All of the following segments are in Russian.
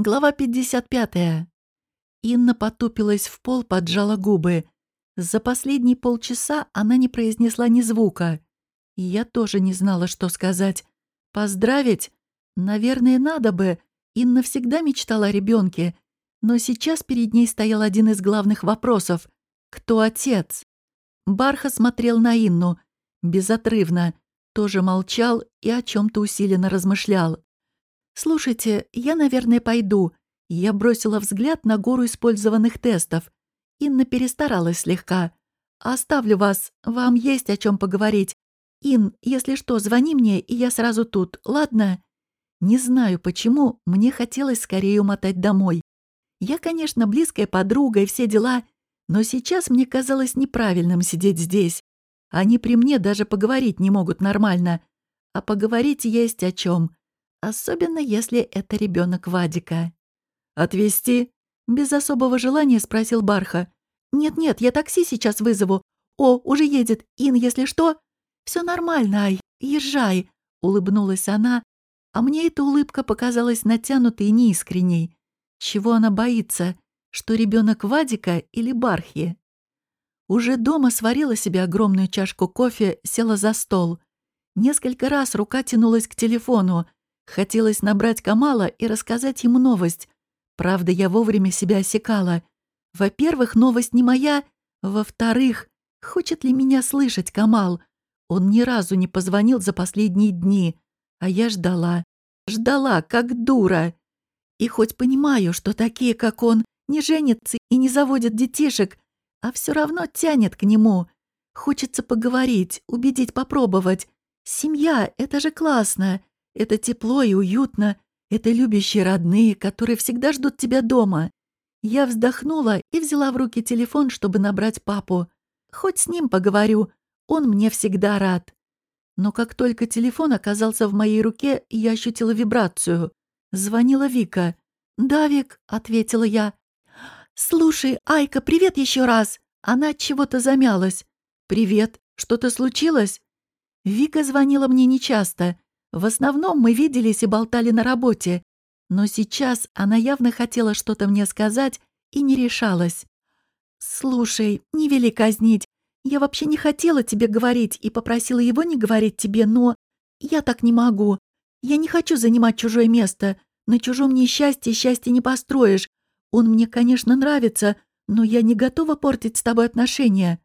Глава 55. Инна потупилась в пол, поджала губы. За последние полчаса она не произнесла ни звука. И я тоже не знала, что сказать. Поздравить? Наверное, надо бы. Инна всегда мечтала о ребенке. Но сейчас перед ней стоял один из главных вопросов. Кто отец? Барха смотрел на Инну. Безотрывно. Тоже молчал и о чем то усиленно размышлял. «Слушайте, я, наверное, пойду». Я бросила взгляд на гору использованных тестов. Инна перестаралась слегка. «Оставлю вас. Вам есть о чем поговорить. Ин, если что, звони мне, и я сразу тут, ладно?» Не знаю почему, мне хотелось скорее умотать домой. Я, конечно, близкая подруга и все дела, но сейчас мне казалось неправильным сидеть здесь. Они при мне даже поговорить не могут нормально. А поговорить есть о чем. Особенно если это ребенок Вадика. «Отвезти?» — без особого желания спросил Барха. «Нет-нет, я такси сейчас вызову. О, уже едет. Ин, если что...» «Все нормально, Ай, езжай», — улыбнулась она, а мне эта улыбка показалась натянутой и неискренней. Чего она боится? Что ребенок Вадика или Бархи? Уже дома сварила себе огромную чашку кофе, села за стол. Несколько раз рука тянулась к телефону — Хотелось набрать Камала и рассказать ему новость. Правда, я вовремя себя осекала. Во-первых, новость не моя. Во-вторых, хочет ли меня слышать Камал? Он ни разу не позвонил за последние дни. А я ждала. Ждала, как дура. И хоть понимаю, что такие, как он, не женятся и не заводят детишек, а все равно тянет к нему. Хочется поговорить, убедить попробовать. Семья — это же классно. Это тепло и уютно. Это любящие родные, которые всегда ждут тебя дома. Я вздохнула и взяла в руки телефон, чтобы набрать папу. Хоть с ним поговорю, он мне всегда рад. Но как только телефон оказался в моей руке, я ощутила вибрацию. Звонила Вика. «Да, Вик», — ответила я. «Слушай, Айка, привет еще раз!» Она от чего-то замялась. «Привет. Что-то случилось?» Вика звонила мне нечасто. В основном мы виделись и болтали на работе, но сейчас она явно хотела что-то мне сказать и не решалась. «Слушай, не вели казнить. Я вообще не хотела тебе говорить и попросила его не говорить тебе, но я так не могу. Я не хочу занимать чужое место. На чужом несчастье счастье не построишь. Он мне, конечно, нравится, но я не готова портить с тобой отношения».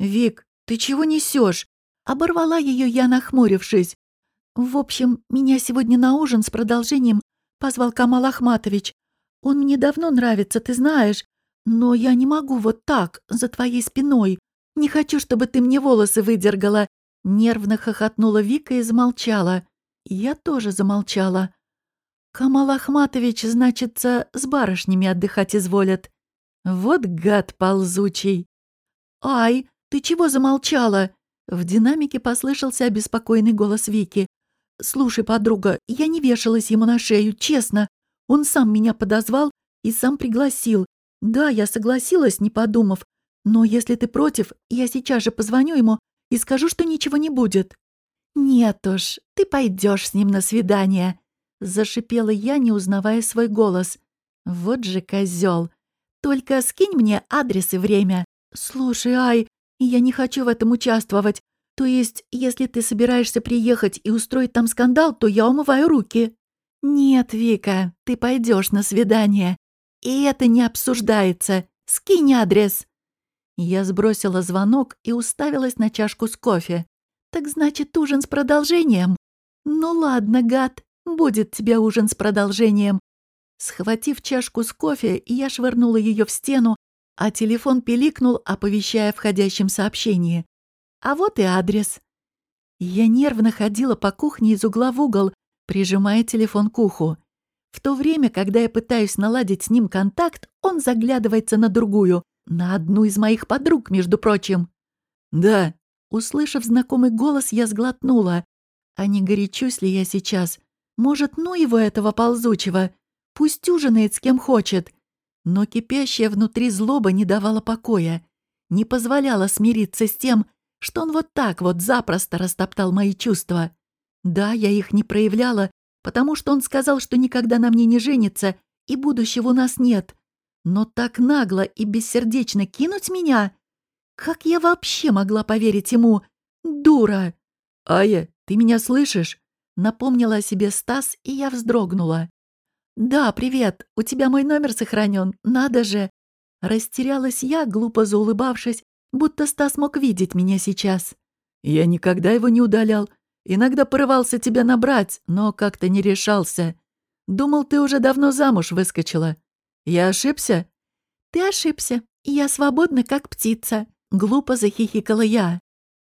«Вик, ты чего несешь? Оборвала ее я, нахмурившись. В общем, меня сегодня на ужин с продолжением позвал Камал Ахматович. Он мне давно нравится, ты знаешь, но я не могу вот так, за твоей спиной. Не хочу, чтобы ты мне волосы выдергала. Нервно хохотнула Вика и замолчала. Я тоже замолчала. Камал Ахматович, значится, с барышнями отдыхать изволят. Вот гад ползучий. «Ай, ты чего замолчала?» В динамике послышался обеспокоенный голос Вики. «Слушай, подруга, я не вешалась ему на шею, честно. Он сам меня подозвал и сам пригласил. Да, я согласилась, не подумав. Но если ты против, я сейчас же позвоню ему и скажу, что ничего не будет». «Нет уж, ты пойдешь с ним на свидание», — зашипела я, не узнавая свой голос. «Вот же козел. Только скинь мне адрес и время. Слушай, Ай, я не хочу в этом участвовать. То есть, если ты собираешься приехать и устроить там скандал, то я умываю руки. Нет, Вика, ты пойдешь на свидание. И это не обсуждается. Скинь адрес. Я сбросила звонок и уставилась на чашку с кофе. Так значит, ужин с продолжением? Ну ладно, гад, будет тебе ужин с продолжением. Схватив чашку с кофе, я швырнула ее в стену, а телефон пиликнул, оповещая о входящем сообщении. А вот и адрес. Я нервно ходила по кухне из угла в угол, прижимая телефон к уху. В то время, когда я пытаюсь наладить с ним контакт, он заглядывается на другую, на одну из моих подруг, между прочим. «Да». Услышав знакомый голос, я сглотнула. А не горячусь ли я сейчас? Может, ну его этого ползучего? Пусть ужинает с кем хочет. Но кипящая внутри злоба не давала покоя, не позволяла смириться с тем, что он вот так вот запросто растоптал мои чувства. Да, я их не проявляла, потому что он сказал, что никогда на мне не женится и будущего у нас нет. Но так нагло и бессердечно кинуть меня? Как я вообще могла поверить ему? Дура! Ая, ты меня слышишь? Напомнила о себе Стас, и я вздрогнула. «Да, привет. У тебя мой номер сохранен. Надо же!» Растерялась я, глупо заулыбавшись, будто Стас мог видеть меня сейчас. «Я никогда его не удалял. Иногда порывался тебя набрать, но как-то не решался. Думал, ты уже давно замуж выскочила. Я ошибся?» «Ты ошибся. Я свободна, как птица», — глупо захихикала я.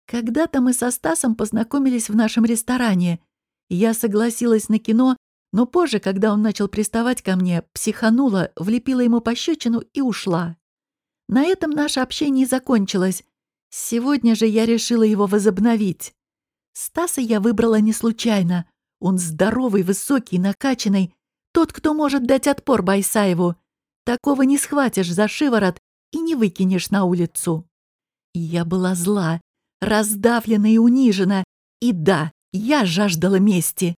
Когда-то мы со Стасом познакомились в нашем ресторане. Я согласилась на кино, но позже, когда он начал приставать ко мне, психанула, влепила ему пощечину и ушла. На этом наше общение закончилось. Сегодня же я решила его возобновить. Стаса я выбрала не случайно. Он здоровый, высокий, накачанный. Тот, кто может дать отпор Байсаеву. Такого не схватишь за шиворот и не выкинешь на улицу. Я была зла, раздавлена и унижена. И да, я жаждала мести.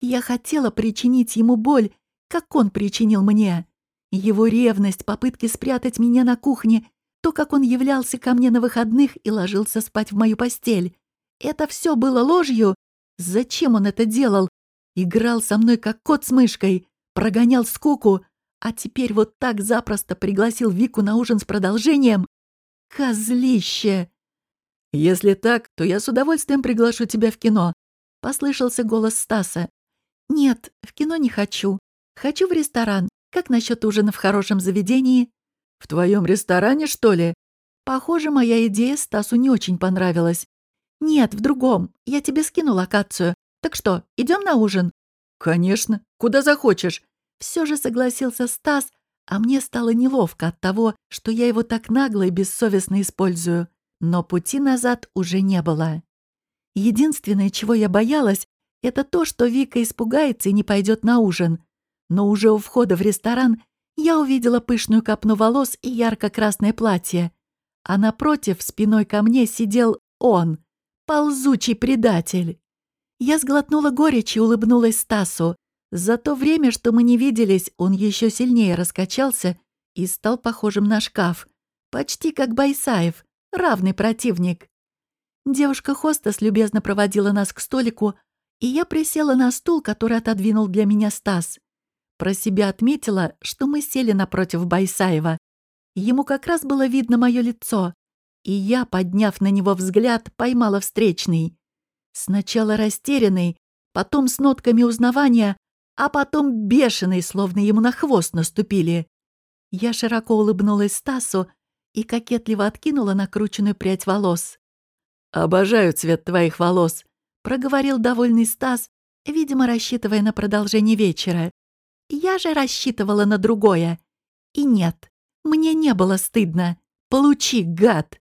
Я хотела причинить ему боль, как он причинил мне. Его ревность, попытки спрятать меня на кухне, то, как он являлся ко мне на выходных и ложился спать в мою постель. Это все было ложью? Зачем он это делал? Играл со мной, как кот с мышкой, прогонял скуку, а теперь вот так запросто пригласил Вику на ужин с продолжением? Козлище! Если так, то я с удовольствием приглашу тебя в кино. Послышался голос Стаса. «Нет, в кино не хочу. Хочу в ресторан. Как насчет ужина в хорошем заведении?» «В твоем ресторане, что ли?» Похоже, моя идея Стасу не очень понравилась. «Нет, в другом. Я тебе скину локацию. Так что, идем на ужин?» «Конечно. Куда захочешь». Все же согласился Стас, а мне стало неловко от того, что я его так нагло и бессовестно использую. Но пути назад уже не было. Единственное, чего я боялась, это то, что Вика испугается и не пойдет на ужин. Но уже у входа в ресторан я увидела пышную копну волос и ярко-красное платье. А напротив, спиной ко мне, сидел он, ползучий предатель. Я сглотнула горечь и улыбнулась Стасу. За то время, что мы не виделись, он еще сильнее раскачался и стал похожим на шкаф. Почти как Байсаев, равный противник. Девушка-хостес любезно проводила нас к столику, и я присела на стул, который отодвинул для меня Стас. Про себя отметила, что мы сели напротив Байсаева. Ему как раз было видно мое лицо, и я, подняв на него взгляд, поймала встречный. Сначала растерянный, потом с нотками узнавания, а потом бешеный, словно ему на хвост наступили. Я широко улыбнулась Стасу и кокетливо откинула накрученную прядь волос. «Обожаю цвет твоих волос», — проговорил довольный Стас, видимо, рассчитывая на продолжение вечера. Я же рассчитывала на другое. И нет, мне не было стыдно. Получи, гад!